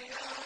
يَا